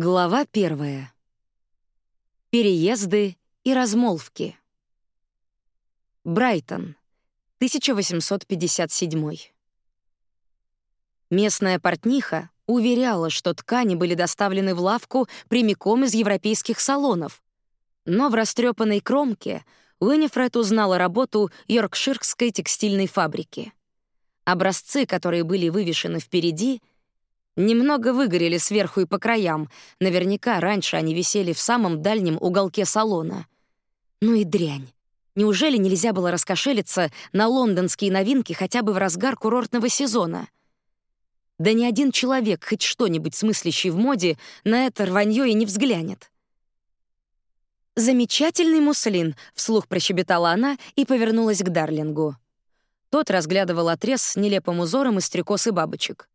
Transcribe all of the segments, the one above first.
Глава первая. Переезды и размолвки. Брайтон, 1857. Местная портниха уверяла, что ткани были доставлены в лавку прямиком из европейских салонов. Но в растрепанной кромке Уинифред узнала работу Йоркширской текстильной фабрики. Образцы, которые были вывешены впереди — Немного выгорели сверху и по краям. Наверняка раньше они висели в самом дальнем уголке салона. Ну и дрянь. Неужели нельзя было раскошелиться на лондонские новинки хотя бы в разгар курортного сезона? Да ни один человек, хоть что-нибудь смыслящий в моде, на это рванье и не взглянет. «Замечательный муслин», — вслух прощебетала она и повернулась к Дарлингу. Тот разглядывал отрез с нелепым узором из трикос и бабочек.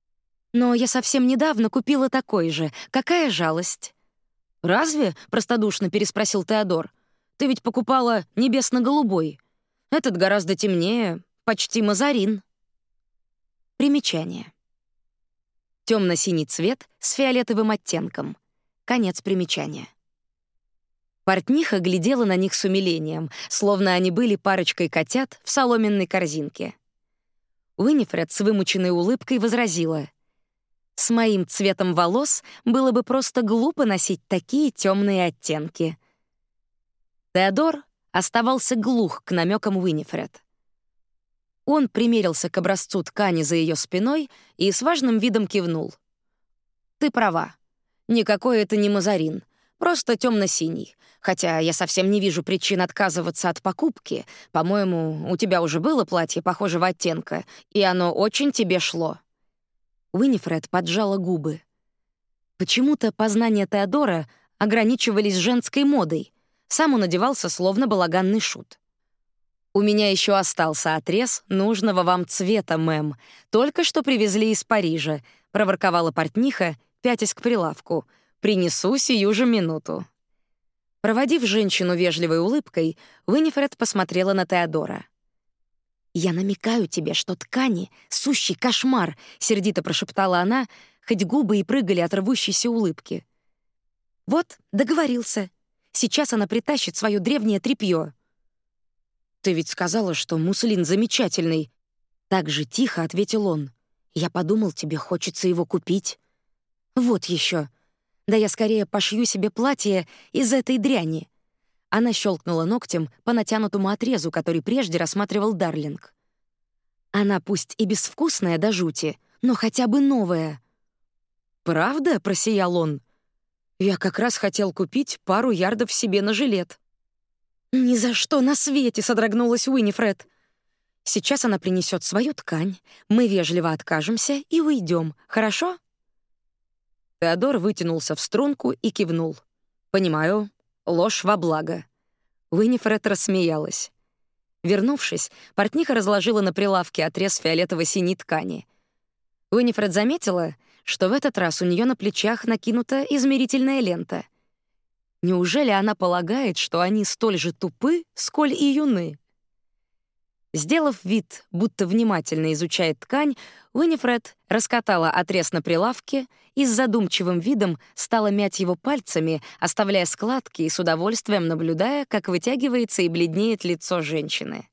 Но я совсем недавно купила такой же. Какая жалость. Разве? простодушно переспросил Теодор. Ты ведь покупала небесно-голубой. Этот гораздо темнее, почти мазарин. Примечание. Темно-синий цвет с фиолетовым оттенком. Конец примечания. Портниха глядела на них с умилением, словно они были парочкой котят в соломенной корзинке. Уинифред с вымученной улыбкой возразила: с моим цветом волос было бы просто глупо носить такие темные оттенки. Теодор оставался глух к намекам Уинифред. Он примерился к образцу ткани за ее спиной и с важным видом кивнул. «Ты права. Никакой это не мазарин, просто темно синий Хотя я совсем не вижу причин отказываться от покупки. По-моему, у тебя уже было платье похожего оттенка, и оно очень тебе шло». Уинифред поджала губы. Почему-то познания Теодора ограничивались женской модой. Сам он одевался словно балаганный шут. «У меня еще остался отрез нужного вам цвета, мэм. Только что привезли из Парижа», — проворковала портниха, пятясь к прилавку. «Принесу сию же минуту». Проводив женщину вежливой улыбкой, Уинифред посмотрела на Теодора. «Я намекаю тебе, что ткани — сущий кошмар», — сердито прошептала она, хоть губы и прыгали от рвущейся улыбки. «Вот, договорился. Сейчас она притащит свое древнее тряпье». «Ты ведь сказала, что муслин замечательный». Так же тихо ответил он. «Я подумал, тебе хочется его купить». «Вот еще. Да я скорее пошью себе платье из этой дряни. Она щелкнула ногтем по натянутому отрезу, который прежде рассматривал Дарлинг. Она пусть и безвкусная до жути, но хотя бы новая. «Правда?» — просиял он. «Я как раз хотел купить пару ярдов себе на жилет». «Ни за что на свете!» — содрогнулась Уинифред. «Сейчас она принесет свою ткань, мы вежливо откажемся и уйдем, хорошо?» Теодор вытянулся в струнку и кивнул. «Понимаю, Ложь во благо. Уинифред рассмеялась. Вернувшись, портниха разложила на прилавке отрез фиолетово-синей ткани. Уинифред заметила, что в этот раз у нее на плечах накинута измерительная лента. Неужели она полагает, что они столь же тупы, сколь и юны? Сделав вид, будто внимательно изучает ткань, Уинифред раскатала отрез на прилавке и с задумчивым видом стала мять его пальцами, оставляя складки и с удовольствием наблюдая, как вытягивается и бледнеет лицо женщины.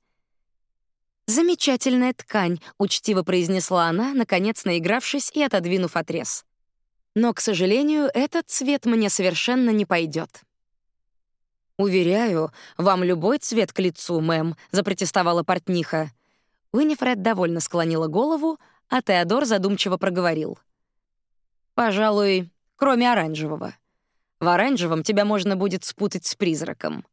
«Замечательная ткань», — учтиво произнесла она, наконец наигравшись и отодвинув отрез. «Но, к сожалению, этот цвет мне совершенно не пойдет. «Уверяю, вам любой цвет к лицу, мэм», — запротестовала портниха. Уинифред довольно склонила голову, а Теодор задумчиво проговорил. «Пожалуй, кроме оранжевого. В оранжевом тебя можно будет спутать с призраком».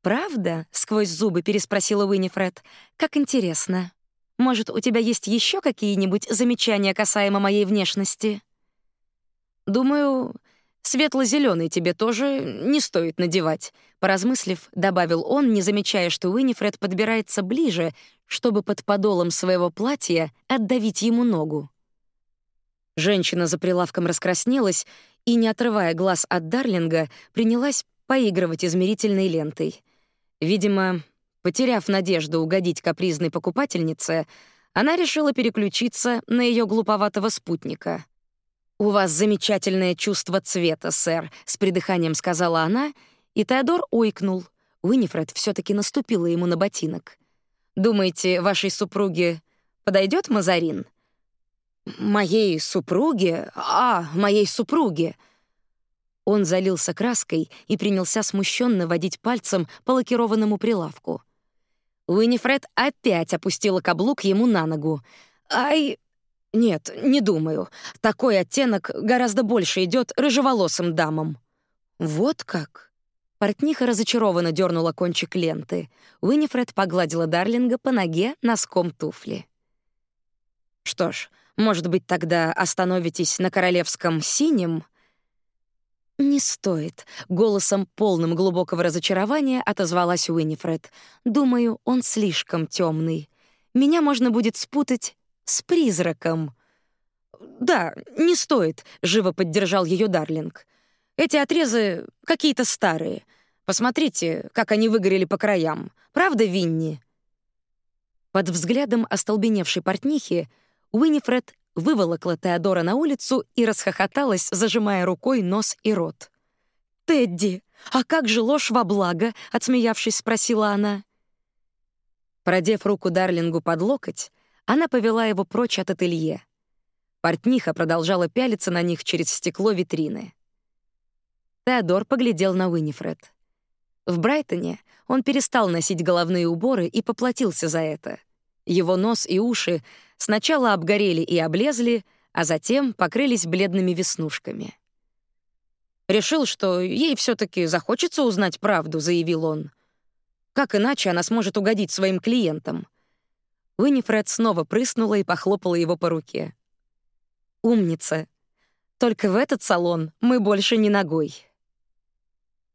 «Правда?» — сквозь зубы переспросила Уинифред. «Как интересно. Может, у тебя есть еще какие-нибудь замечания касаемо моей внешности?» «Думаю, Светло-зеленый тебе тоже не стоит надевать», — поразмыслив, добавил он, не замечая, что Уинифред подбирается ближе, чтобы под подолом своего платья отдавить ему ногу. Женщина за прилавком раскраснелась и, не отрывая глаз от Дарлинга, принялась поигрывать измерительной лентой. Видимо, потеряв надежду угодить капризной покупательнице, она решила переключиться на ее глуповатого спутника — «У вас замечательное чувство цвета, сэр», — с придыханием сказала она, и Теодор ойкнул. Уинифред все таки наступила ему на ботинок. «Думаете, вашей супруге подойдет мазарин?» «Моей супруге? А, моей супруге!» Он залился краской и принялся смущенно водить пальцем по лакированному прилавку. Уинифред опять опустила каблук ему на ногу. «Ай, нет, не думаю. Такой оттенок гораздо больше идет рыжеволосым дамам. Вот как? Портниха разочарованно дернула кончик ленты. Уинифред погладила Дарлинга по ноге носком туфли. Что ж, может быть, тогда остановитесь на королевском синем? Не стоит, голосом полным глубокого разочарования отозвалась Уинифред. Думаю, он слишком темный. Меня можно будет спутать с призраком. Да, не стоит, живо поддержал ее Дарлинг. Эти отрезы какие-то старые. Посмотрите, как они выгорели по краям. Правда, Винни? Под взглядом остолбеневшей портнихи Уинифред выволокла Теодора на улицу и расхохоталась, зажимая рукой нос и рот. «Тедди, а как же ложь во благо?» — отсмеявшись, спросила она. Продев руку Дарлингу под локоть, она повела его прочь от ателье. Портниха продолжала пялиться на них через стекло витрины. Теодор поглядел на Уинифред. В Брайтоне он перестал носить головные уборы и поплатился за это. Его нос и уши сначала обгорели и облезли, а затем покрылись бледными веснушками. «Решил, что ей все таки захочется узнать правду», — заявил он. «Как иначе она сможет угодить своим клиентам?» Уинифред снова прыснула и похлопала его по руке. «Умница. Только в этот салон мы больше не ногой».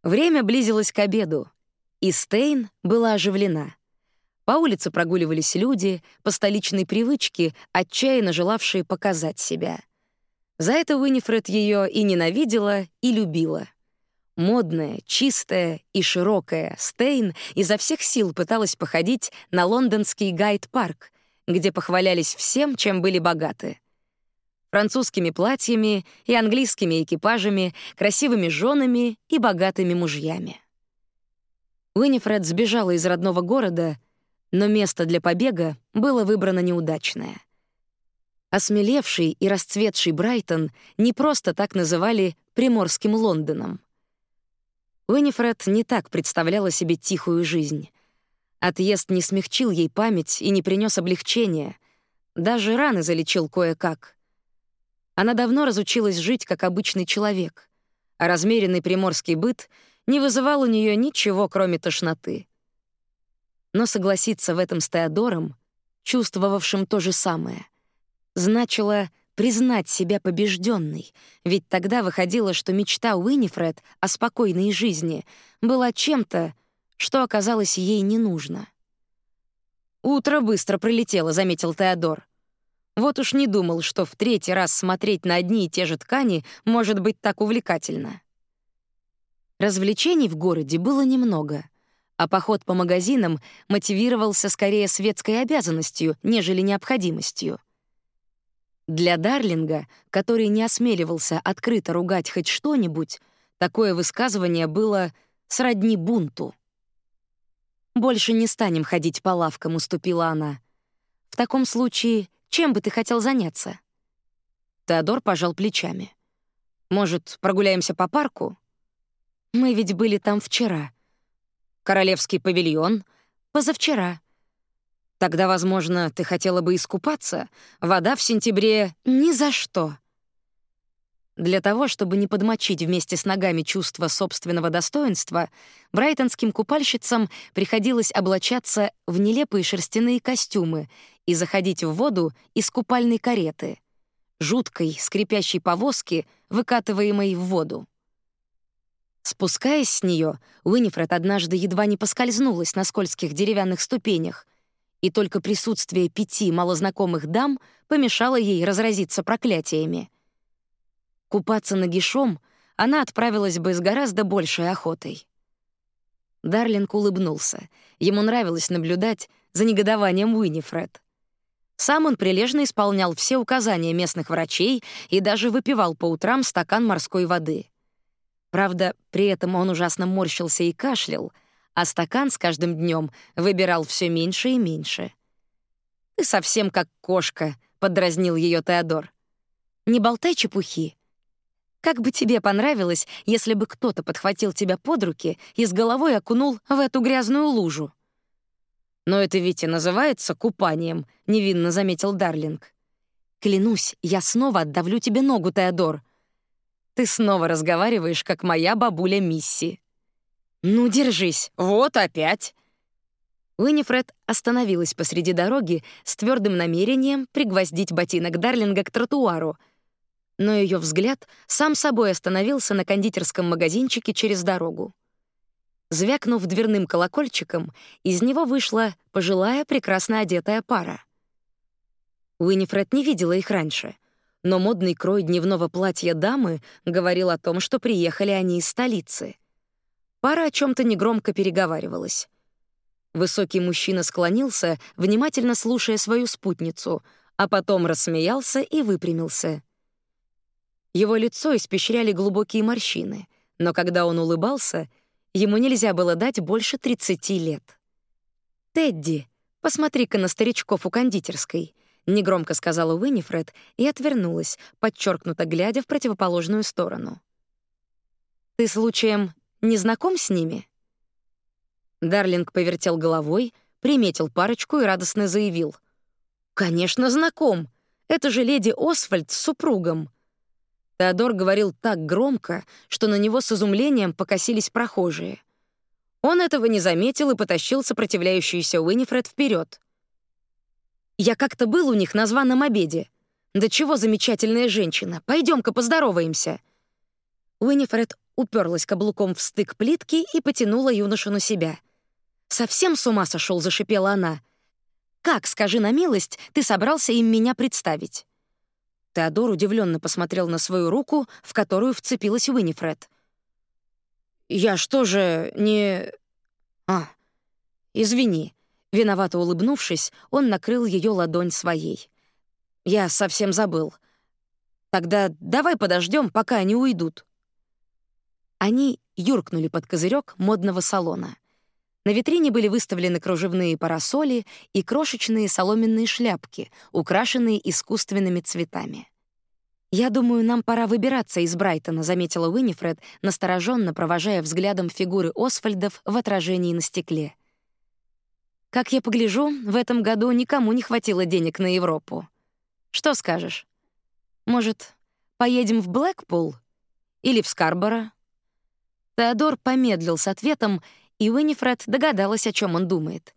Время близилось к обеду, и Стейн была оживлена. По улице прогуливались люди, по столичной привычке, отчаянно желавшие показать себя. За это Уинифред ее и ненавидела, и любила — Модная, чистая и широкая, Стейн изо всех сил пыталась походить на лондонский гайд-парк, где похвалялись всем, чем были богаты. Французскими платьями и английскими экипажами, красивыми женами и богатыми мужьями. Уинифред сбежала из родного города, но место для побега было выбрано неудачное. Осмелевший и расцветший Брайтон не просто так называли «приморским Лондоном». Уинифред не так представляла себе тихую жизнь. Отъезд не смягчил ей память и не принес облегчения. Даже раны залечил кое-как. Она давно разучилась жить как обычный человек, а размеренный приморский быт не вызывал у нее ничего, кроме тошноты. Но согласиться в этом с Теодором, чувствовавшим то же самое, значило признать себя побежденной, ведь тогда выходило, что мечта Уинифред о спокойной жизни была чем-то, что оказалось ей не нужно. «Утро быстро пролетело», — заметил Теодор. Вот уж не думал, что в третий раз смотреть на одни и те же ткани может быть так увлекательно. Развлечений в городе было немного, а поход по магазинам мотивировался скорее светской обязанностью, нежели необходимостью. Для Дарлинга, который не осмеливался открыто ругать хоть что-нибудь, такое высказывание было сродни бунту. «Больше не станем ходить по лавкам», — уступила она. «В таком случае, чем бы ты хотел заняться?» Теодор пожал плечами. «Может, прогуляемся по парку?» «Мы ведь были там вчера». «Королевский павильон?» «Позавчера». Тогда, возможно, ты хотела бы искупаться. Вода в сентябре ни за что. Для того, чтобы не подмочить вместе с ногами чувство собственного достоинства, брайтонским купальщицам приходилось облачаться в нелепые шерстяные костюмы и заходить в воду из купальной кареты, жуткой скрипящей повозки, выкатываемой в воду. Спускаясь с нее, Уинифред однажды едва не поскользнулась на скользких деревянных ступенях — и только присутствие пяти малознакомых дам помешало ей разразиться проклятиями. Купаться нагишом она отправилась бы с гораздо большей охотой. Дарлинг улыбнулся. Ему нравилось наблюдать за негодованием Уинифред. Сам он прилежно исполнял все указания местных врачей и даже выпивал по утрам стакан морской воды. Правда, при этом он ужасно морщился и кашлял, а стакан с каждым днем выбирал все меньше и меньше. «Ты совсем как кошка», — подразнил ее Теодор. «Не болтай чепухи. Как бы тебе понравилось, если бы кто-то подхватил тебя под руки и с головой окунул в эту грязную лужу?» «Но это ведь и называется купанием», — невинно заметил Дарлинг. «Клянусь, я снова отдавлю тебе ногу, Теодор. Ты снова разговариваешь, как моя бабуля Мисси». «Ну, держись, вот опять». Уинифред остановилась посреди дороги с твердым намерением пригвоздить ботинок Дарлинга к тротуару, но ее взгляд сам собой остановился на кондитерском магазинчике через дорогу. Звякнув дверным колокольчиком, из него вышла пожилая, прекрасно одетая пара. Уинифред не видела их раньше, но модный крой дневного платья дамы говорил о том, что приехали они из столицы. Пара о чем то негромко переговаривалась. Высокий мужчина склонился, внимательно слушая свою спутницу, а потом рассмеялся и выпрямился. Его лицо испещряли глубокие морщины, но когда он улыбался — Ему нельзя было дать больше 30 лет. «Тедди, посмотри-ка на старичков у кондитерской», — негромко сказала Уиннифред и отвернулась, подчеркнуто глядя в противоположную сторону. «Ты случаем не знаком с ними?» Дарлинг повертел головой, приметил парочку и радостно заявил. «Конечно, знаком. Это же леди Освальд с супругом. Теодор говорил так громко, что на него с изумлением покосились прохожие. Он этого не заметил и потащил сопротивляющуюся Уинифред вперед. «Я как-то был у них на званом обеде. Да чего замечательная женщина. Пойдем-ка поздороваемся». Уинифред уперлась каблуком в стык плитки и потянула юношу на себя. «Совсем с ума сошел, зашипела она. «Как, скажи на милость, ты собрался им меня представить?» Теодор удивленно посмотрел на свою руку, в которую вцепилась Уинифред. «Я что же не...» «А, извини». Виновато улыбнувшись, он накрыл ее ладонь своей. «Я совсем забыл. Тогда давай подождем, пока они уйдут». Они юркнули под козырек модного салона. На витрине были выставлены кружевные парасоли и крошечные соломенные шляпки, украшенные искусственными цветами. «Я думаю, нам пора выбираться из Брайтона», — заметила Уинифред, настороженно провожая взглядом фигуры Освальдов в отражении на стекле. «Как я погляжу, в этом году никому не хватило денег на Европу. Что скажешь? Может, поедем в Блэкпул? Или в Скарборо?» Теодор помедлил с ответом и Уинифред догадалась, о чем он думает.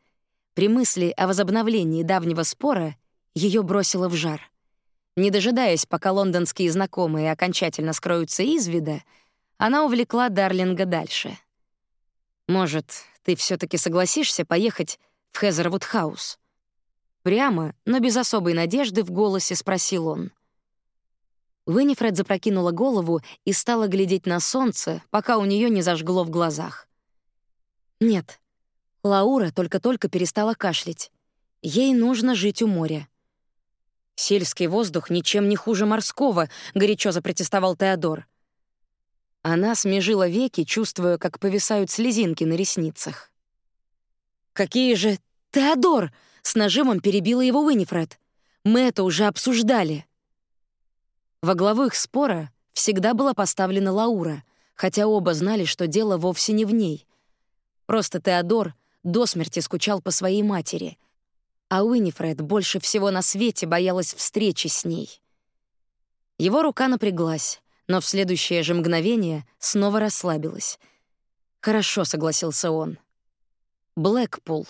При мысли о возобновлении давнего спора ее бросило в жар. Не дожидаясь, пока лондонские знакомые окончательно скроются из вида, она увлекла Дарлинга дальше. «Может, ты все таки согласишься поехать в Хезервуд-хаус?» Прямо, но без особой надежды в голосе спросил он. Уинифред запрокинула голову и стала глядеть на солнце, пока у нее не зажгло в глазах. Нет. Лаура только-только перестала кашлять. Ей нужно жить у моря. Сельский воздух ничем не хуже морского, горячо запротестовал Теодор. Она смежила веки, чувствуя, как повисают слезинки на ресницах. Какие же Теодор с нажимом перебила его Уинифред. Мы это уже обсуждали. Во главу их спора всегда была поставлена Лаура, хотя оба знали, что дело вовсе не в ней. Просто Теодор до смерти скучал по своей матери, а Уинифред больше всего на свете боялась встречи с ней. Его рука напряглась, но в следующее же мгновение снова расслабилась. «Хорошо», — согласился он. «Блэкпул,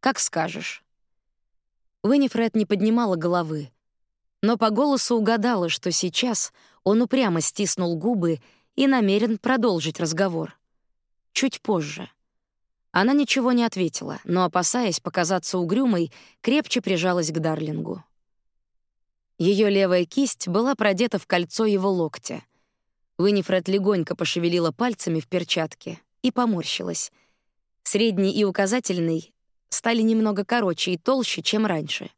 как скажешь». Уинифред не поднимала головы, но по голосу угадала, что сейчас он упрямо стиснул губы и намерен продолжить разговор. Чуть позже. Она ничего не ответила, но, опасаясь показаться угрюмой, крепче прижалась к Дарлингу. Ее левая кисть была продета в кольцо его локтя. Уинифред легонько пошевелила пальцами в перчатке и поморщилась. Средний и указательный стали немного короче и толще, чем раньше.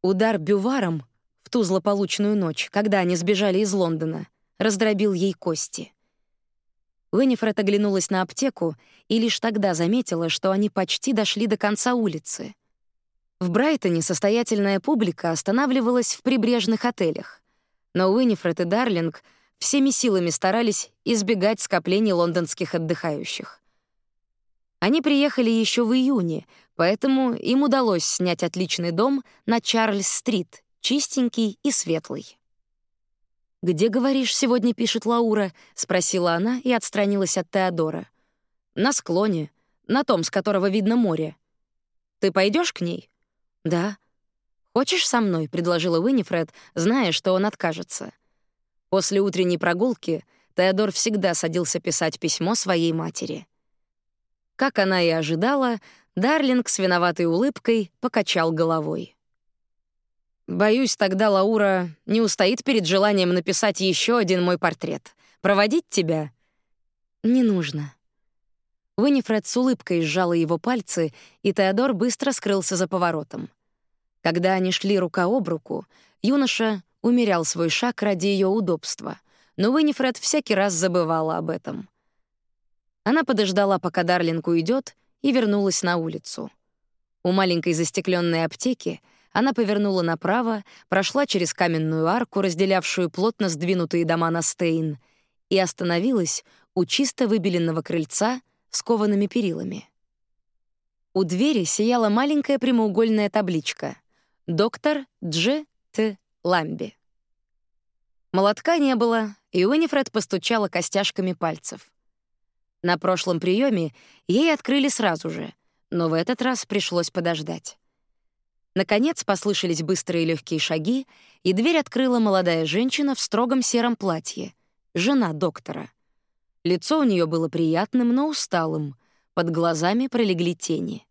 Удар бюваром в ту злополучную ночь, когда они сбежали из Лондона, раздробил ей кости. Уиннифред оглянулась на аптеку и лишь тогда заметила, что они почти дошли до конца улицы. В Брайтоне состоятельная публика останавливалась в прибрежных отелях, но Уиннифред и Дарлинг всеми силами старались избегать скоплений лондонских отдыхающих. Они приехали еще в июне, поэтому им удалось снять отличный дом на Чарльз-стрит, чистенький и светлый. «Где, говоришь, сегодня пишет Лаура?» — спросила она и отстранилась от Теодора. «На склоне, на том, с которого видно море. Ты пойдешь к ней?» «Да». «Хочешь со мной?» — предложила Уиннифред, зная, что он откажется. После утренней прогулки Теодор всегда садился писать письмо своей матери. Как она и ожидала, Дарлинг с виноватой улыбкой покачал головой. Боюсь, тогда Лаура не устоит перед желанием написать еще один мой портрет. Проводить тебя? Не нужно. Винифред с улыбкой сжала его пальцы, и Теодор быстро скрылся за поворотом. Когда они шли рука об руку, юноша умерял свой шаг ради ее удобства, но Винифред всякий раз забывала об этом. Она подождала, пока Дарлинг уйдет, и вернулась на улицу. У маленькой застекленной аптеки — она повернула направо, прошла через каменную арку, разделявшую плотно сдвинутые дома на Стейн, и остановилась у чисто выбеленного крыльца с коваными перилами. У двери сияла маленькая прямоугольная табличка «Доктор Дж. Т. Ламби». Молотка не было, и Уинифред постучала костяшками пальцев. На прошлом приеме ей открыли сразу же, но в этот раз пришлось подождать. Наконец послышались быстрые легкие шаги, и дверь открыла молодая женщина в строгом сером платье, жена доктора. Лицо у нее было приятным, но усталым, под глазами пролегли тени.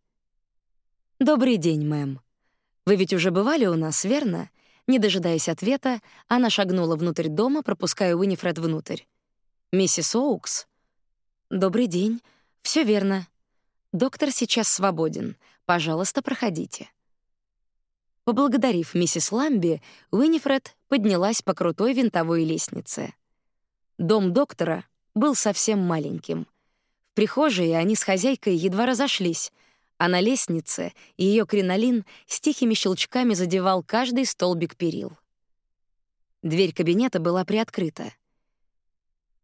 «Добрый день, мэм. Вы ведь уже бывали у нас, верно?» Не дожидаясь ответа, она шагнула внутрь дома, пропуская Уинифред внутрь. «Миссис Оукс?» «Добрый день. Все верно. Доктор сейчас свободен. Пожалуйста, проходите». Поблагодарив миссис Ламби, Уинифред поднялась по крутой винтовой лестнице. Дом доктора был совсем маленьким. В прихожей они с хозяйкой едва разошлись, а на лестнице ее кринолин с тихими щелчками задевал каждый столбик перил. Дверь кабинета была приоткрыта.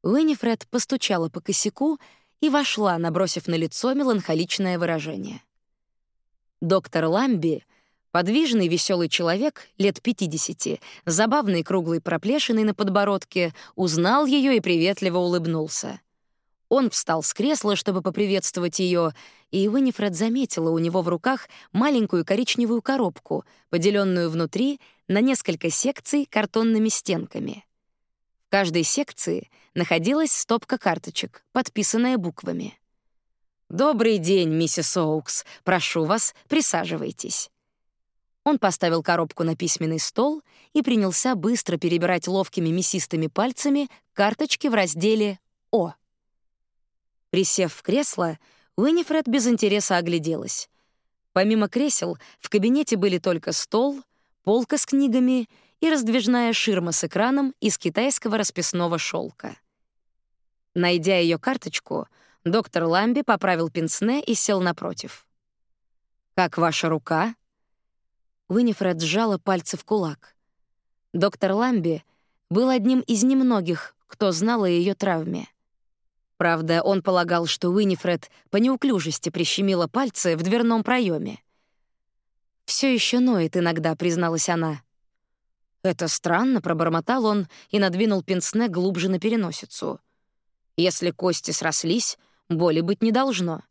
Уинифред постучала по косяку и вошла, набросив на лицо меланхоличное выражение. Доктор Ламби Подвижный веселый человек, лет 50, забавный круглый проплешиной на подбородке, узнал ее и приветливо улыбнулся. Он встал с кресла, чтобы поприветствовать ее, и Уинифред заметила у него в руках маленькую коричневую коробку, поделенную внутри на несколько секций картонными стенками. Каждой секции находилась стопка карточек, подписанная буквами. «Добрый день, миссис Оукс. Прошу вас, присаживайтесь». Он поставил коробку на письменный стол и принялся быстро перебирать ловкими мясистыми пальцами карточки в разделе «О». Присев в кресло, Уинифред без интереса огляделась. Помимо кресел, в кабинете были только стол, полка с книгами и раздвижная ширма с экраном из китайского расписного шелка. Найдя ее карточку, доктор Ламби поправил пенсне и сел напротив. «Как ваша рука?» Уинифред сжала пальцы в кулак. Доктор Ламби был одним из немногих, кто знал о ее травме. Правда, он полагал, что Уинифред по неуклюжести прищемила пальцы в дверном проеме. Все еще ноет иногда», — призналась она. «Это странно», — пробормотал он и надвинул пенсне глубже на переносицу. «Если кости срослись, боли быть не должно.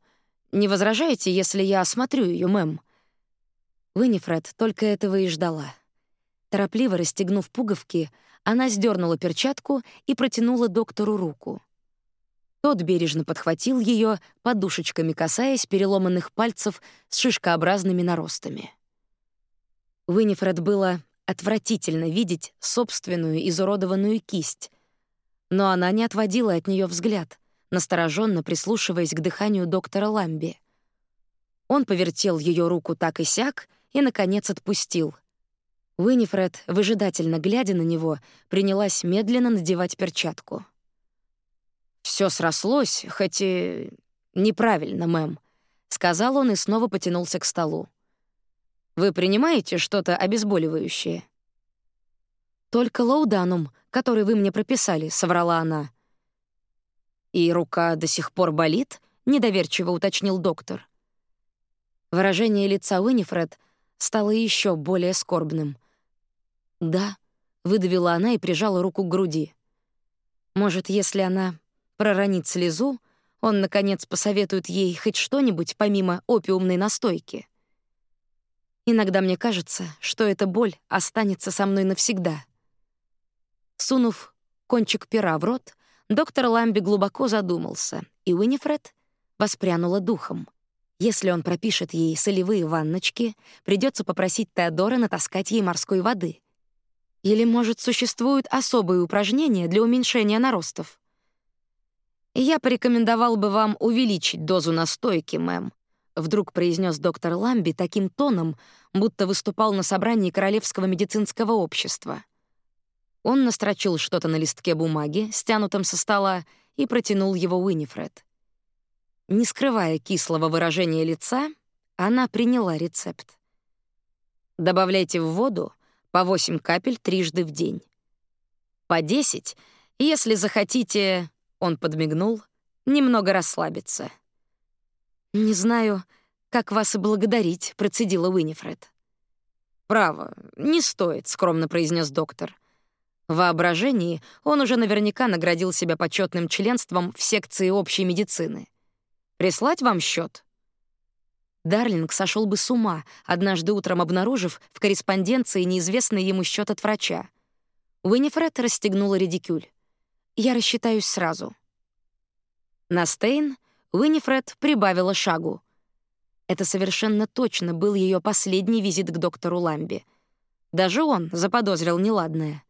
Не возражаете, если я осмотрю ее, мэм?» Винифред только этого и ждала. Торопливо расстегнув пуговки, она сдернула перчатку и протянула доктору руку. Тот бережно подхватил ее, подушечками касаясь переломанных пальцев с шишкообразными наростами. Винифред было отвратительно видеть собственную изуродованную кисть, но она не отводила от нее взгляд, настороженно прислушиваясь к дыханию доктора Ламби. Он повертел ее руку так и сяк — и, наконец, отпустил. Уинифред, выжидательно глядя на него, принялась медленно надевать перчатку. Все срослось, хоть и неправильно, мэм», — сказал он и снова потянулся к столу. «Вы принимаете что-то обезболивающее?» «Только лауданум, который вы мне прописали», — соврала она. «И рука до сих пор болит?» — недоверчиво уточнил доктор. Выражение лица Уинифред стало еще более скорбным. «Да», — выдавила она и прижала руку к груди. «Может, если она проронит слезу, он, наконец, посоветует ей хоть что-нибудь помимо опиумной настойки. Иногда мне кажется, что эта боль останется со мной навсегда». Сунув кончик пера в рот, доктор Ламби глубоко задумался, и Уинифред воспрянула духом. Если он пропишет ей солевые ванночки, придется попросить Теодора натаскать ей морской воды. Или, может, существуют особые упражнения для уменьшения наростов? «Я порекомендовал бы вам увеличить дозу настойки, мэм», вдруг произнес доктор Ламби таким тоном, будто выступал на собрании Королевского медицинского общества. Он настрочил что-то на листке бумаги, стянутом со стола, и протянул его Уинифред. Не скрывая кислого выражения лица, она приняла рецепт. Добавляйте в воду по 8 капель трижды в день. По 10, если захотите, он подмигнул, немного расслабиться. Не знаю, как вас и благодарить, процедила Уинифред. Право, не стоит, скромно произнес доктор. В воображении он уже наверняка наградил себя почетным членством в секции общей медицины. Прислать вам счет? Дарлинг сошел бы с ума, однажды утром обнаружив в корреспонденции неизвестный ему счет от врача. Уинифред расстегнула редикюль. «Я рассчитаюсь сразу». На Стейн Уинифред прибавила шагу. Это совершенно точно был ее последний визит к доктору Ламби. Даже он заподозрил неладное.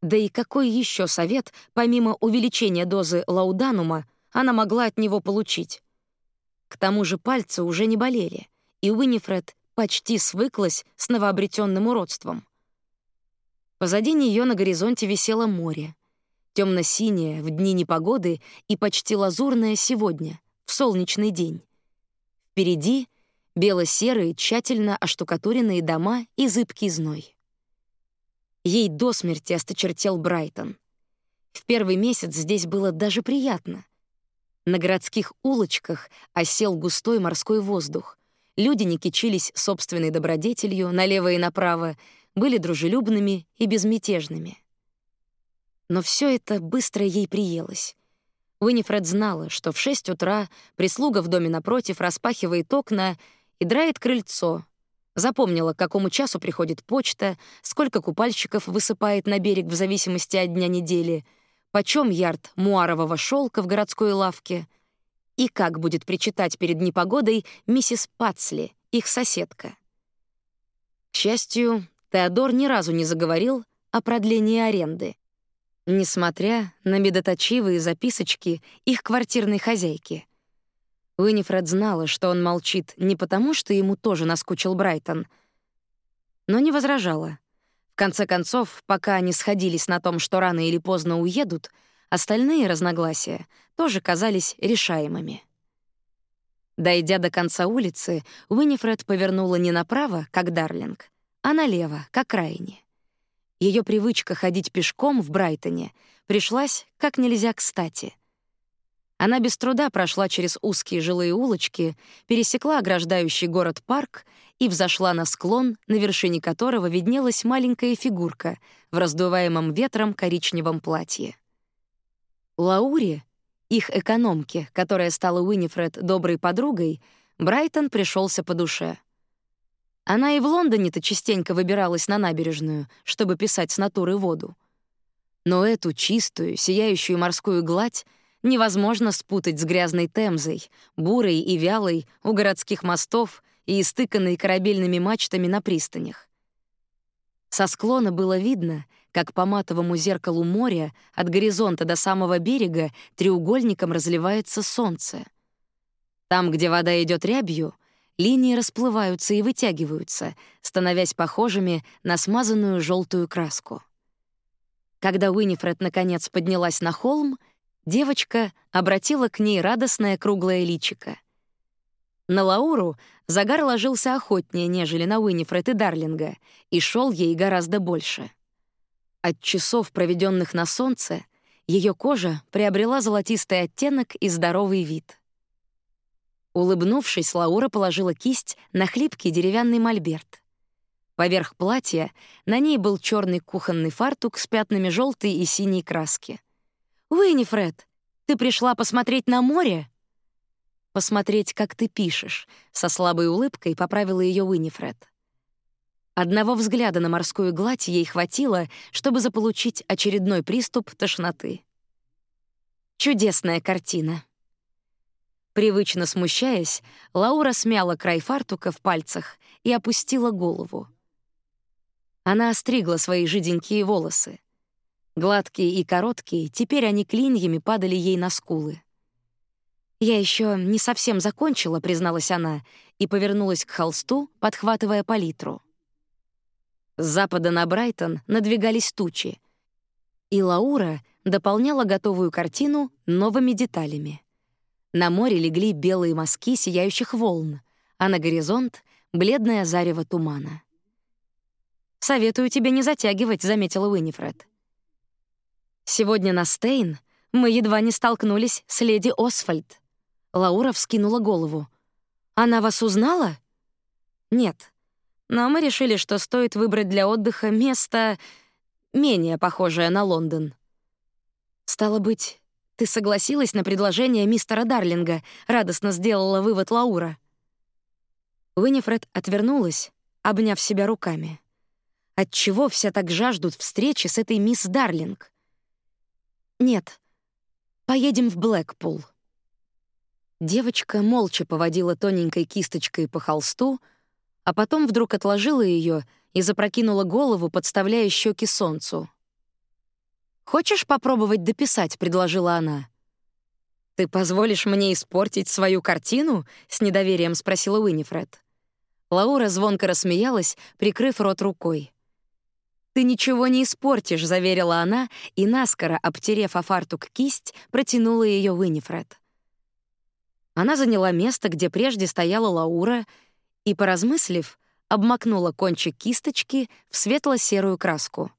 Да и какой еще совет, помимо увеличения дозы лауданума, она могла от него получить? К тому же пальцы уже не болели, и Уинифред почти свыклась с новообретенным уродством. Позади нее на горизонте висело море, темно-синее в дни непогоды и почти лазурное сегодня, в солнечный день. Впереди бело-серые, тщательно оштукатуренные дома и зыбкий зной. Ей до смерти осточертел Брайтон. В первый месяц здесь было даже приятно. На городских улочках осел густой морской воздух. Люди не кичились собственной добродетелью налево и направо, были дружелюбными и безмятежными. Но все это быстро ей приелось. Уинифред знала, что в шесть утра прислуга в доме напротив распахивает окна и драет крыльцо, Запомнила, к какому часу приходит почта, сколько купальщиков высыпает на берег в зависимости от дня недели, почем ярд муарового шелка в городской лавке и как будет причитать перед непогодой миссис Патсли, их соседка. К счастью, Теодор ни разу не заговорил о продлении аренды, несмотря на медоточивые записочки их квартирной хозяйки. Уинифред знала, что он молчит не потому, что ему тоже наскучил Брайтон, но не возражала. В конце концов, пока они сходились на том, что рано или поздно уедут, остальные разногласия тоже казались решаемыми. Дойдя до конца улицы, Уинифред повернула не направо, как Дарлинг, а налево, к окраине. Ее привычка ходить пешком в Брайтоне пришлась как нельзя кстати — она без труда прошла через узкие жилые улочки, пересекла ограждающий город парк и взошла на склон, на вершине которого виднелась маленькая фигурка в раздуваемом ветром коричневом платье. Лауре, их экономке, которая стала Уинифред доброй подругой, Брайтон пришелся по душе. Она и в Лондоне-то частенько выбиралась на набережную, чтобы писать с натуры воду. Но эту чистую, сияющую морскую гладь невозможно спутать с грязной Темзой, бурой и вялой у городских мостов и истыканной корабельными мачтами на пристанях. Со склона было видно, как по матовому зеркалу моря от горизонта до самого берега треугольником разливается солнце. Там, где вода идет рябью, линии расплываются и вытягиваются, становясь похожими на смазанную желтую краску. Когда Уинифред наконец поднялась на холм, девочка обратила к ней радостное круглое личико. На Лауру загар ложился охотнее, нежели на Уинифред и Дарлинга, и шел ей гораздо больше. От часов, проведенных на солнце, ее кожа приобрела золотистый оттенок и здоровый вид. Улыбнувшись, Лаура положила кисть на хлипкий деревянный мольберт. Поверх платья на ней был черный кухонный фартук с пятнами желтой и синей краски. «Уиннифред, ты пришла посмотреть на море?» «Посмотреть, как ты пишешь», — со слабой улыбкой поправила ее Уиннифред. Одного взгляда на морскую гладь ей хватило, чтобы заполучить очередной приступ тошноты. Чудесная картина. Привычно смущаясь, Лаура смяла край фартука в пальцах и опустила голову. Она остригла свои жиденькие волосы. Гладкие и короткие, теперь они клиньями падали ей на скулы. «Я еще не совсем закончила», — призналась она, и повернулась к холсту, подхватывая палитру. С запада на Брайтон надвигались тучи, и Лаура дополняла готовую картину новыми деталями. На море легли белые мазки сияющих волн, а на горизонт — бледное зарево тумана. «Советую тебе не затягивать», — заметила Уиннифред. «Сегодня на Стейн мы едва не столкнулись с леди Освальд». Лаура вскинула голову. «Она вас узнала?» «Нет, но мы решили, что стоит выбрать для отдыха место менее похожее на Лондон. Стало быть, ты согласилась на предложение мистера Дарлинга, радостно сделала вывод Лаура. Уинифред отвернулась, обняв себя руками. Отчего все так жаждут встречи с этой мисс Дарлинг? Нет. Поедем в Блэкпул. Девочка молча поводила тоненькой кисточкой по холсту, а потом вдруг отложила ее и запрокинула голову, подставляя щеки солнцу. «Хочешь попробовать дописать?» — предложила она. «Ты позволишь мне испортить свою картину?» — с недоверием спросила Уинифред. Лаура звонко рассмеялась, прикрыв рот рукой. «Ты ничего не испортишь», — заверила она, и наскоро, обтерев о фартук кисть, протянула ее Уинифред. Она заняла место, где прежде стояла Лаура, и, поразмыслив, обмакнула кончик кисточки в светло-серую краску.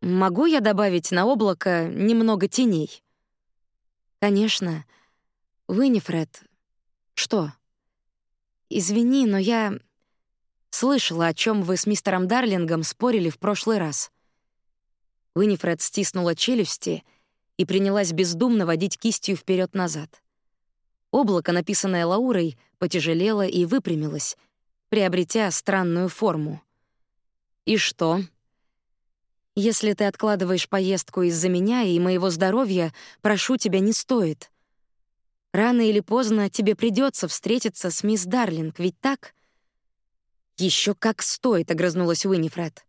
«Могу я добавить на облако немного теней?» «Конечно. Уинифред. Что?» «Извини, но я слышала, о чем вы с мистером Дарлингом спорили в прошлый раз». Уинифред стиснула челюсти и принялась бездумно водить кистью вперед назад Облако, написанное Лаурой, потяжелело и выпрямилось, приобретя странную форму. «И что?» «Если ты откладываешь поездку из-за меня и моего здоровья, прошу тебя, не стоит. Рано или поздно тебе придется встретиться с мисс Дарлинг, ведь так?» Еще как стоит», — огрызнулась Уинифред.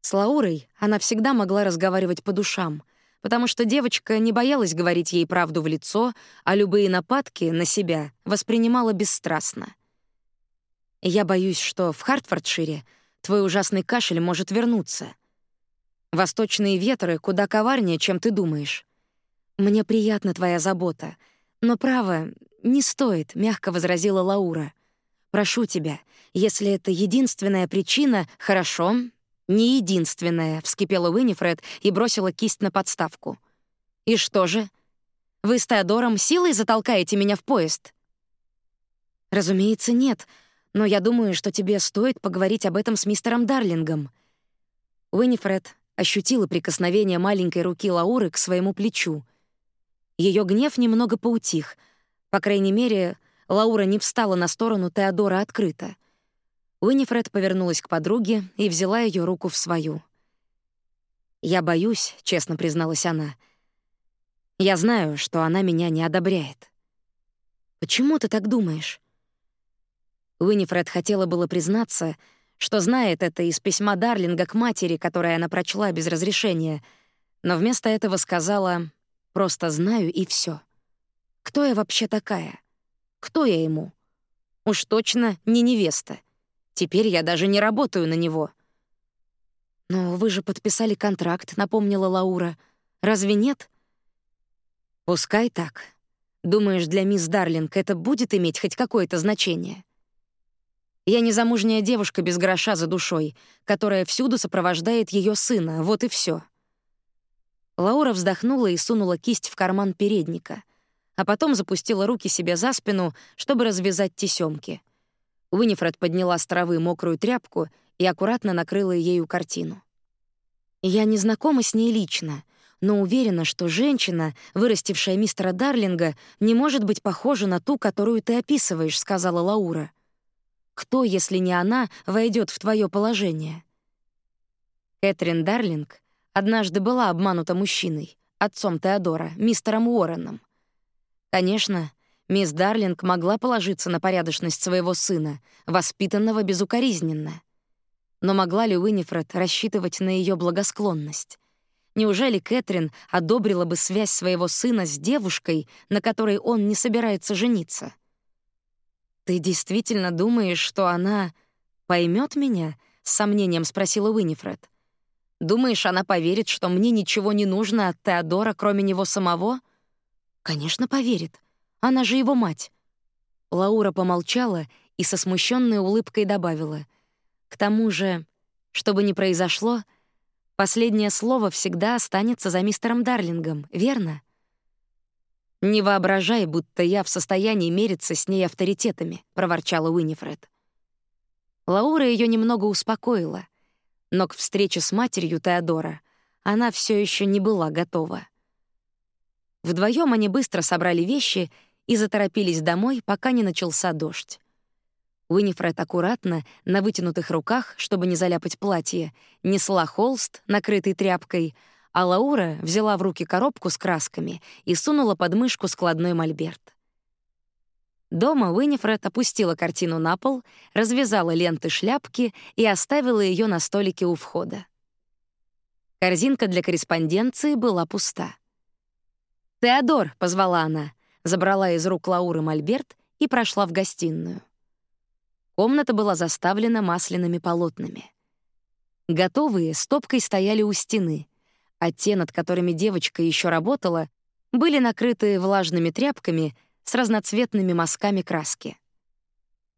С Лаурой она всегда могла разговаривать по душам, потому что девочка не боялась говорить ей правду в лицо, а любые нападки на себя воспринимала бесстрастно. Я боюсь, что в Хартфордшире твой ужасный кашель может вернуться. Восточные ветры куда коварнее, чем ты думаешь. Мне приятна твоя забота, но право не стоит, мягко возразила Лаура. Прошу тебя, если это единственная причина, хорошо, не единственная, вскипела Уинифред и бросила кисть на подставку. И что же? Вы с Теодором силой затолкаете меня в поезд? Разумеется, нет но я думаю, что тебе стоит поговорить об этом с мистером Дарлингом». Уинифред ощутила прикосновение маленькой руки Лауры к своему плечу. Ее гнев немного поутих. По крайней мере, Лаура не встала на сторону Теодора открыто. Уинифред повернулась к подруге и взяла ее руку в свою. «Я боюсь», — честно призналась она. «Я знаю, что она меня не одобряет». «Почему ты так думаешь?» Уинифред хотела было признаться, что знает это из письма Дарлинга к матери, которое она прочла без разрешения, но вместо этого сказала «просто знаю и все. Кто я вообще такая? Кто я ему? Уж точно не невеста. Теперь я даже не работаю на него. «Но вы же подписали контракт», — напомнила Лаура. «Разве нет?» «Пускай так. Думаешь, для мисс Дарлинг это будет иметь хоть какое-то значение?» Я незамужняя девушка без гроша за душой, которая всюду сопровождает ее сына, вот и все. Лаура вздохнула и сунула кисть в карман передника, а потом запустила руки себе за спину, чтобы развязать тесемки. Уинифред подняла с травы мокрую тряпку и аккуратно накрыла ею картину. «Я не знакома с ней лично, но уверена, что женщина, вырастившая мистера Дарлинга, не может быть похожа на ту, которую ты описываешь», — сказала Лаура. Кто, если не она, войдет в твое положение? Кэтрин Дарлинг однажды была обманута мужчиной, отцом Теодора, мистером Уорреном. Конечно, мисс Дарлинг могла положиться на порядочность своего сына, воспитанного безукоризненно. Но могла ли Уинифред рассчитывать на ее благосклонность? Неужели Кэтрин одобрила бы связь своего сына с девушкой, на которой он не собирается жениться? «Ты действительно думаешь, что она поймет меня?» — с сомнением спросила Уинифред. «Думаешь, она поверит, что мне ничего не нужно от Теодора, кроме него самого?» «Конечно, поверит. Она же его мать». Лаура помолчала и со смущенной улыбкой добавила. «К тому же, что бы ни произошло, последнее слово всегда останется за мистером Дарлингом, верно?» «Не воображай, будто я в состоянии мериться с ней авторитетами», — проворчала Уинифред. Лаура ее немного успокоила, но к встрече с матерью Теодора она все еще не была готова. Вдвоем они быстро собрали вещи и заторопились домой, пока не начался дождь. Уинифред аккуратно, на вытянутых руках, чтобы не заляпать платье, несла холст, накрытый тряпкой — а Лаура взяла в руки коробку с красками и сунула под мышку складной мольберт. Дома Уинифред опустила картину на пол, развязала ленты шляпки и оставила ее на столике у входа. Корзинка для корреспонденции была пуста. «Теодор!» — позвала она, забрала из рук Лауры мольберт и прошла в гостиную. Комната была заставлена масляными полотнами. Готовые стопкой стояли у стены — а те, над которыми девочка еще работала, были накрыты влажными тряпками с разноцветными мазками краски.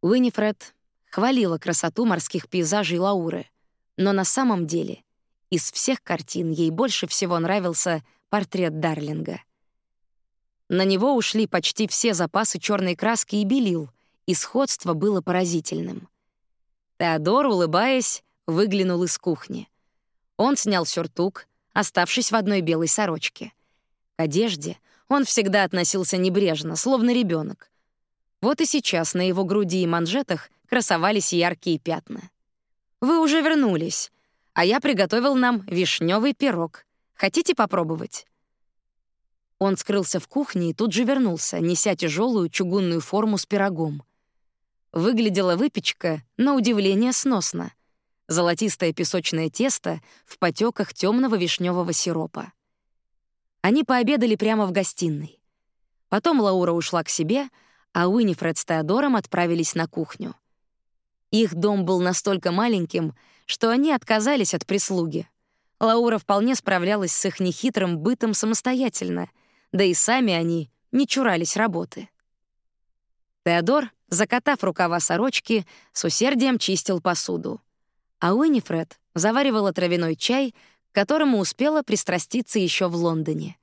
Уинифред хвалила красоту морских пейзажей Лауры, но на самом деле из всех картин ей больше всего нравился портрет Дарлинга. На него ушли почти все запасы черной краски и белил, и сходство было поразительным. Теодор, улыбаясь, выглянул из кухни. Он снял сюртук, оставшись в одной белой сорочке. К одежде он всегда относился небрежно, словно ребенок. Вот и сейчас на его груди и манжетах красовались яркие пятна. «Вы уже вернулись, а я приготовил нам вишневый пирог. Хотите попробовать?» Он скрылся в кухне и тут же вернулся, неся тяжелую чугунную форму с пирогом. Выглядела выпечка, на удивление, сносно золотистое песочное тесто в потеках темного вишневого сиропа. Они пообедали прямо в гостиной. Потом Лаура ушла к себе, а Уинифред с Теодором отправились на кухню. Их дом был настолько маленьким, что они отказались от прислуги. Лаура вполне справлялась с их нехитрым бытом самостоятельно, да и сами они не чурались работы. Теодор, закатав рукава сорочки, с усердием чистил посуду а Уинифред заваривала травяной чай, к которому успела пристраститься еще в Лондоне.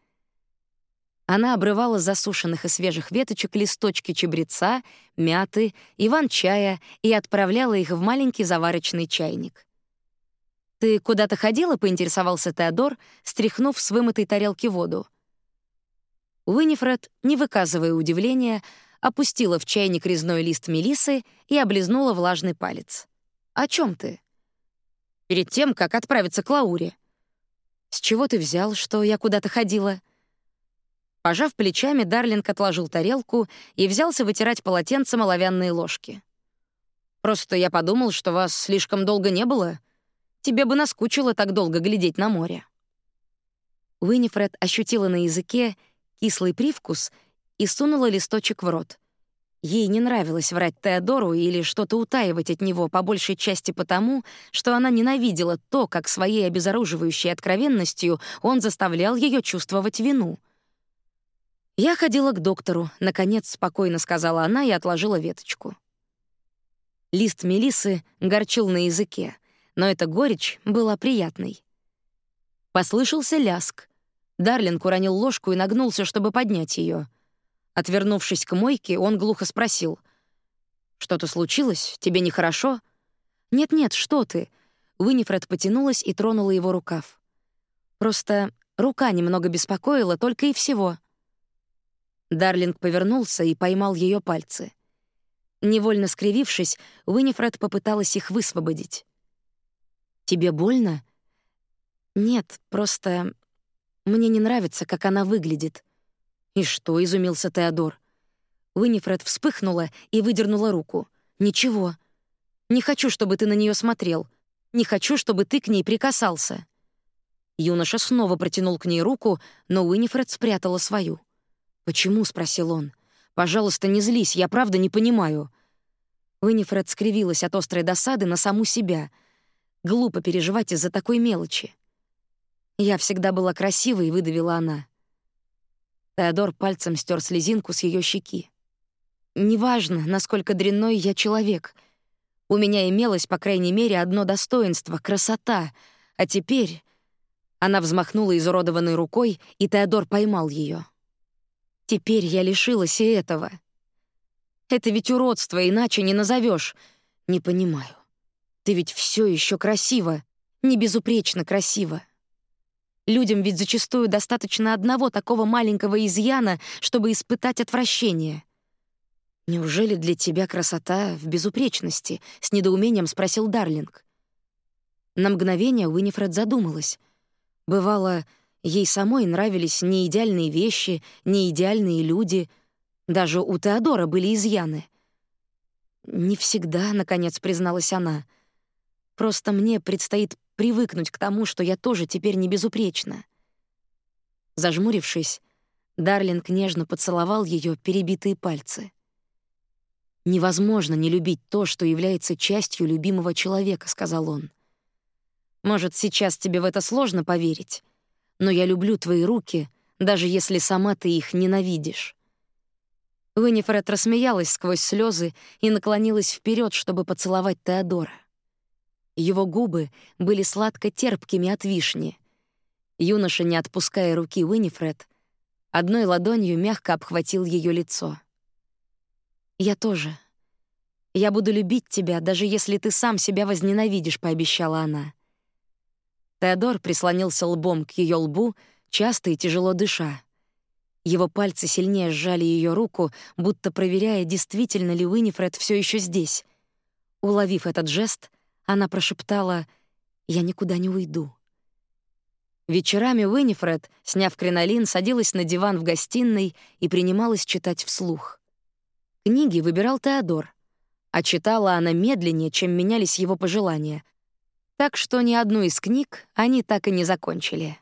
Она обрывала засушенных и свежих веточек листочки чебреца, мяты, иван-чая и отправляла их в маленький заварочный чайник. «Ты куда-то ходила?» — поинтересовался Теодор, стряхнув с вымытой тарелки воду. Уинифред, не выказывая удивления, опустила в чайник резной лист мелисы и облизнула влажный палец. «О чем ты?» Перед тем, как отправиться к Лауре. «С чего ты взял, что я куда-то ходила?» Пожав плечами, Дарлинг отложил тарелку и взялся вытирать полотенцем оловянные ложки. «Просто я подумал, что вас слишком долго не было. Тебе бы наскучило так долго глядеть на море». Уинифред ощутила на языке кислый привкус и сунула листочек в рот. Ей не нравилось врать Теодору или что-то утаивать от него, по большей части потому, что она ненавидела то, как своей обезоруживающей откровенностью он заставлял ее чувствовать вину. «Я ходила к доктору», — наконец спокойно сказала она и отложила веточку. Лист мелисы горчил на языке, но эта горечь была приятной. Послышался ляск. Дарлинг уронил ложку и нагнулся, чтобы поднять ее. Отвернувшись к мойке, он глухо спросил. «Что-то случилось? Тебе нехорошо?» «Нет-нет, что ты?» Уинифред потянулась и тронула его рукав. «Просто рука немного беспокоила, только и всего». Дарлинг повернулся и поймал ее пальцы. Невольно скривившись, Уинифред попыталась их высвободить. «Тебе больно?» «Нет, просто мне не нравится, как она выглядит. «И что?» — изумился Теодор. Уинифред вспыхнула и выдернула руку. «Ничего. Не хочу, чтобы ты на нее смотрел. Не хочу, чтобы ты к ней прикасался». Юноша снова протянул к ней руку, но Уинифред спрятала свою. «Почему?» — спросил он. «Пожалуйста, не злись, я правда не понимаю». Уинифред скривилась от острой досады на саму себя. Глупо переживать из-за такой мелочи. «Я всегда была красивой», — выдавила она. Теодор пальцем стер слезинку с ее щеки. «Неважно, насколько дрянной я человек. У меня имелось, по крайней мере, одно достоинство — красота. А теперь...» Она взмахнула изуродованной рукой, и Теодор поймал ее. «Теперь я лишилась и этого. Это ведь уродство, иначе не назовешь. Не понимаю. Ты ведь все еще красиво, не безупречно красиво. Людям ведь зачастую достаточно одного такого маленького изъяна, чтобы испытать отвращение. «Неужели для тебя красота в безупречности?» — с недоумением спросил Дарлинг. На мгновение Уинифред задумалась. Бывало, ей самой нравились не идеальные вещи, не идеальные люди. Даже у Теодора были изъяны. «Не всегда», — наконец призналась она. «Просто мне предстоит привыкнуть к тому, что я тоже теперь не безупречна. Зажмурившись, Дарлинг нежно поцеловал ее перебитые пальцы. «Невозможно не любить то, что является частью любимого человека», — сказал он. «Может, сейчас тебе в это сложно поверить, но я люблю твои руки, даже если сама ты их ненавидишь». Виннифред рассмеялась сквозь слезы и наклонилась вперед, чтобы поцеловать Теодора. Его губы были сладко-терпкими от вишни. Юноша, не отпуская руки Уинифред, одной ладонью мягко обхватил ее лицо. «Я тоже. Я буду любить тебя, даже если ты сам себя возненавидишь», — пообещала она. Теодор прислонился лбом к ее лбу, часто и тяжело дыша. Его пальцы сильнее сжали ее руку, будто проверяя, действительно ли Уинифред все еще здесь. Уловив этот жест, она прошептала «Я никуда не уйду». Вечерами Уинифред, сняв кринолин, садилась на диван в гостиной и принималась читать вслух. Книги выбирал Теодор, а читала она медленнее, чем менялись его пожелания, так что ни одну из книг они так и не закончили.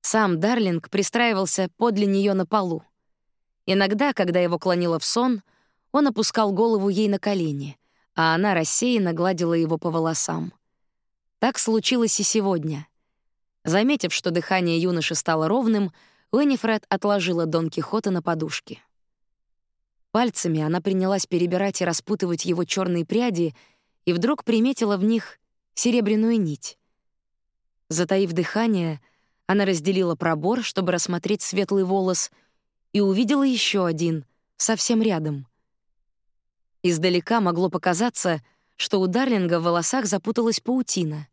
Сам Дарлинг пристраивался подле нее на полу. Иногда, когда его клонило в сон, он опускал голову ей на колени, а она рассеянно гладила его по волосам. Так случилось и сегодня. Заметив, что дыхание юноши стало ровным, Уэннифред отложила Дон Кихота на подушке. Пальцами она принялась перебирать и распутывать его черные пряди и вдруг приметила в них серебряную нить. Затаив дыхание, она разделила пробор, чтобы рассмотреть светлый волос, и увидела еще один, совсем рядом — Издалека могло показаться, что у Дарлинга в волосах запуталась паутина.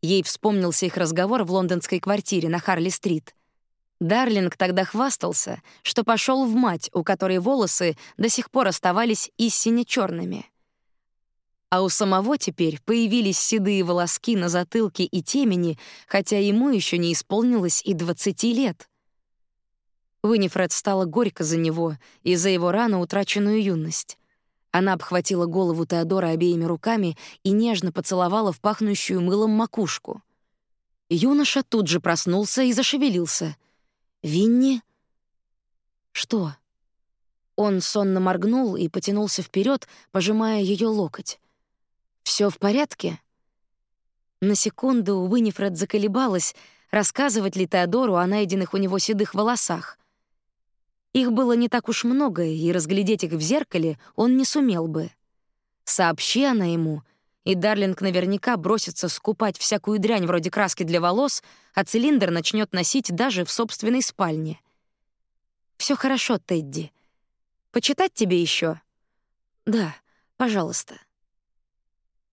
Ей вспомнился их разговор в лондонской квартире на Харли-стрит. Дарлинг тогда хвастался, что пошел в мать, у которой волосы до сих пор оставались истинно черными. А у самого теперь появились седые волоски на затылке и темени, хотя ему еще не исполнилось и двадцати лет. Винифред стала горько за него и за его рано утраченную юность. Она обхватила голову Теодора обеими руками и нежно поцеловала в пахнущую мылом макушку. Юноша тут же проснулся и зашевелился. «Винни?» «Что?» Он сонно моргнул и потянулся вперед, пожимая ее локоть. Все в порядке?» На секунду Уинифред заколебалась, рассказывать ли Теодору о найденных у него седых волосах. Их было не так уж много, и разглядеть их в зеркале он не сумел бы. Сообщи она ему, и Дарлинг наверняка бросится скупать всякую дрянь вроде краски для волос, а цилиндр начнет носить даже в собственной спальне. Все хорошо, Тедди. Почитать тебе еще? Да, пожалуйста.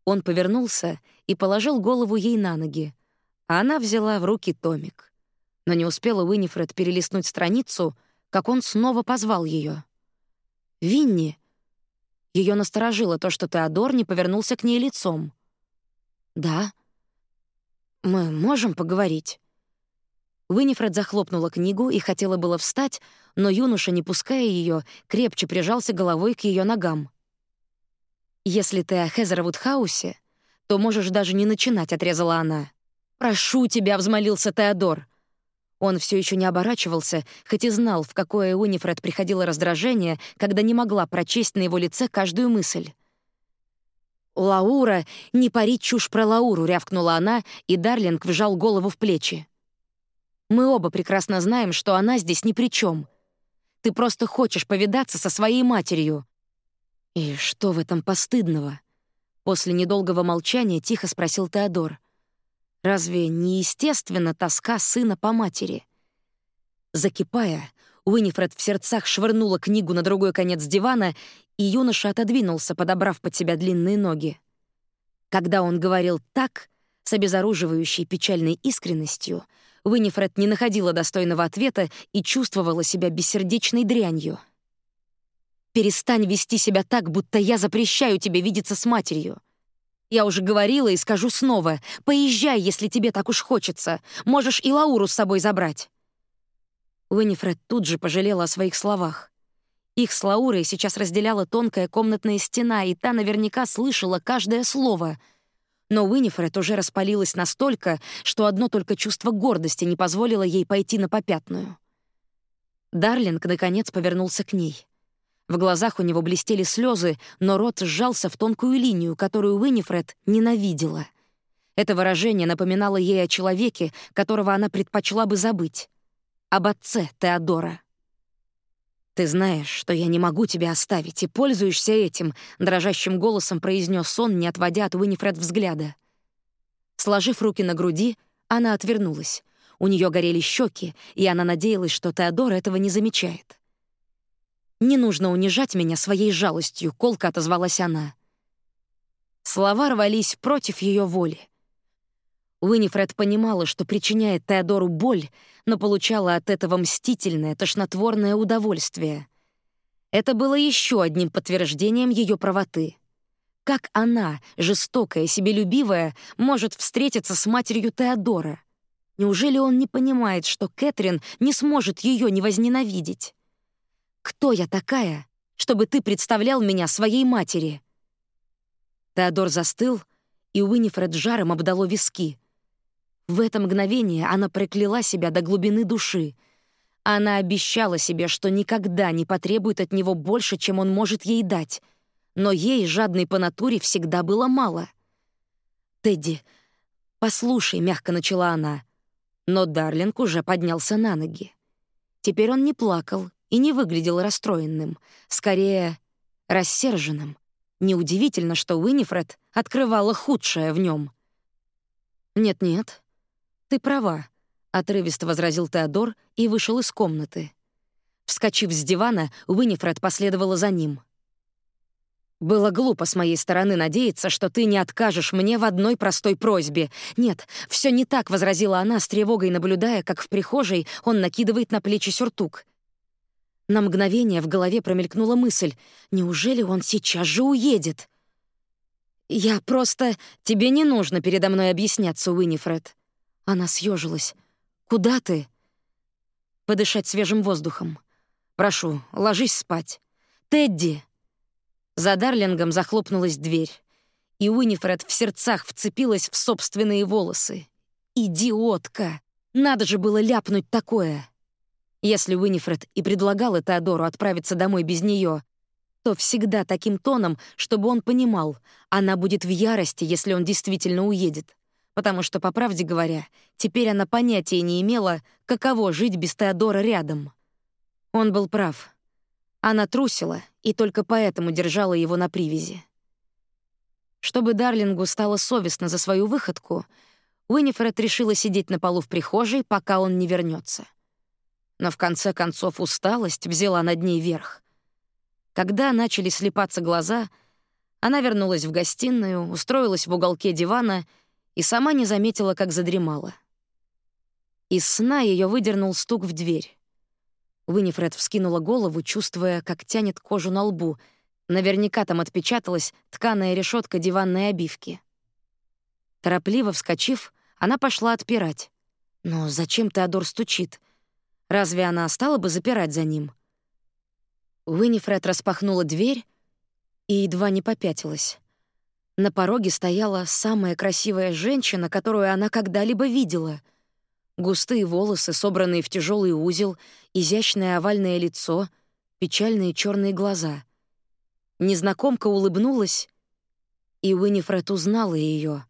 Он повернулся и положил голову ей на ноги, а она взяла в руки томик. Но не успела Уинифред перелистнуть страницу, как он снова позвал ее. «Винни!» Ее насторожило то, что Теодор не повернулся к ней лицом. «Да?» «Мы можем поговорить?» Уинифред захлопнула книгу и хотела было встать, но юноша, не пуская ее, крепче прижался головой к ее ногам. «Если ты о Хезеровудхаусе, то можешь даже не начинать», — отрезала она. «Прошу тебя», — взмолился Теодор. Он все еще не оборачивался, хоть и знал, в какое Уинифред приходило раздражение, когда не могла прочесть на его лице каждую мысль. «Лаура, не пари чушь про Лауру», — рявкнула она, и Дарлинг вжал голову в плечи. «Мы оба прекрасно знаем, что она здесь ни при чем. Ты просто хочешь повидаться со своей матерью. «И что в этом постыдного?» После недолгого молчания тихо спросил Теодор. «Разве не естественно тоска сына по матери?» Закипая, Уинифред в сердцах швырнула книгу на другой конец дивана, и юноша отодвинулся, подобрав под себя длинные ноги. Когда он говорил так, с обезоруживающей печальной искренностью, Уинифред не находила достойного ответа и чувствовала себя бессердечной дрянью — Перестань вести себя так, будто я запрещаю тебе видеться с матерью. Я уже говорила и скажу снова. Поезжай, если тебе так уж хочется. Можешь и Лауру с собой забрать». Уинифред тут же пожалела о своих словах. Их с Лаурой сейчас разделяла тонкая комнатная стена, и та наверняка слышала каждое слово. Но Уинифред уже распалилась настолько, что одно только чувство гордости не позволило ей пойти на попятную. Дарлинг, наконец, повернулся к ней. В глазах у него блестели слезы, но рот сжался в тонкую линию, которую Уинифред ненавидела. Это выражение напоминало ей о человеке, которого она предпочла бы забыть. Об отце Теодора. «Ты знаешь, что я не могу тебя оставить, и пользуешься этим», — дрожащим голосом произнес он, не отводя от Уинифред взгляда. Сложив руки на груди, она отвернулась. У нее горели щеки, и она надеялась, что Теодор этого не замечает. «Не нужно унижать меня своей жалостью», — колко отозвалась она. Слова рвались против ее воли. Уинифред понимала, что причиняет Теодору боль, но получала от этого мстительное, тошнотворное удовольствие. Это было еще одним подтверждением ее правоты. Как она, жестокая, себелюбивая, может встретиться с матерью Теодора? Неужели он не понимает, что Кэтрин не сможет ее не возненавидеть? Кто я такая, чтобы ты представлял меня своей матери?» Теодор застыл, и Уинифред жаром обдало виски. В это мгновение она прокляла себя до глубины души. Она обещала себе, что никогда не потребует от него больше, чем он может ей дать. Но ей, жадной по натуре, всегда было мало. «Тедди, послушай», — мягко начала она. Но Дарлинг уже поднялся на ноги. Теперь он не плакал и не выглядел расстроенным, скорее рассерженным. Неудивительно, что Уинифред открывала худшее в нем. «Нет-нет, ты права», — отрывисто возразил Теодор и вышел из комнаты. Вскочив с дивана, Уинифред последовала за ним. «Было глупо с моей стороны надеяться, что ты не откажешь мне в одной простой просьбе. Нет, все не так», — возразила она с тревогой, наблюдая, как в прихожей он накидывает на плечи сюртук. На мгновение в голове промелькнула мысль, неужели он сейчас же уедет? «Я просто... Тебе не нужно передо мной объясняться, Уинифред». Она съежилась. «Куда ты?» «Подышать свежим воздухом. Прошу, ложись спать. Тедди!» За Дарлингом захлопнулась дверь, и Уинифред в сердцах вцепилась в собственные волосы. «Идиотка! Надо же было ляпнуть такое!» Если Уинифред и предлагала Теодору отправиться домой без нее, то всегда таким тоном, чтобы он понимал, она будет в ярости, если он действительно уедет. Потому что, по правде говоря, теперь она понятия не имела, каково жить без Теодора рядом. Он был прав. Она трусила и только поэтому держала его на привязи. Чтобы Дарлингу стало совестно за свою выходку, Уинифред решила сидеть на полу в прихожей, пока он не вернется. Но в конце концов усталость взяла над ней верх. Когда начали слепаться глаза, она вернулась в гостиную, устроилась в уголке дивана и сама не заметила, как задремала. Из сна ее выдернул стук в дверь. Уинифред вскинула голову, чувствуя, как тянет кожу на лбу. Наверняка там отпечаталась тканая решетка диванной обивки. Торопливо вскочив, она пошла отпирать. Но зачем Теодор стучит? Разве она стала бы запирать за ним? Уинифред распахнула дверь и едва не попятилась. На пороге стояла самая красивая женщина, которую она когда-либо видела. Густые волосы, собранные в тяжелый узел, изящное овальное лицо, печальные черные глаза. Незнакомка улыбнулась, и Уинифред узнала ее.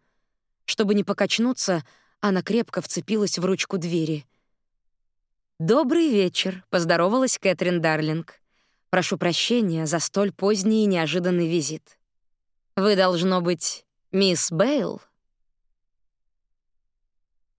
Чтобы не покачнуться, она крепко вцепилась в ручку двери. «Добрый вечер», — поздоровалась Кэтрин Дарлинг. «Прошу прощения за столь поздний и неожиданный визит. Вы, должно быть, мисс Бейл?»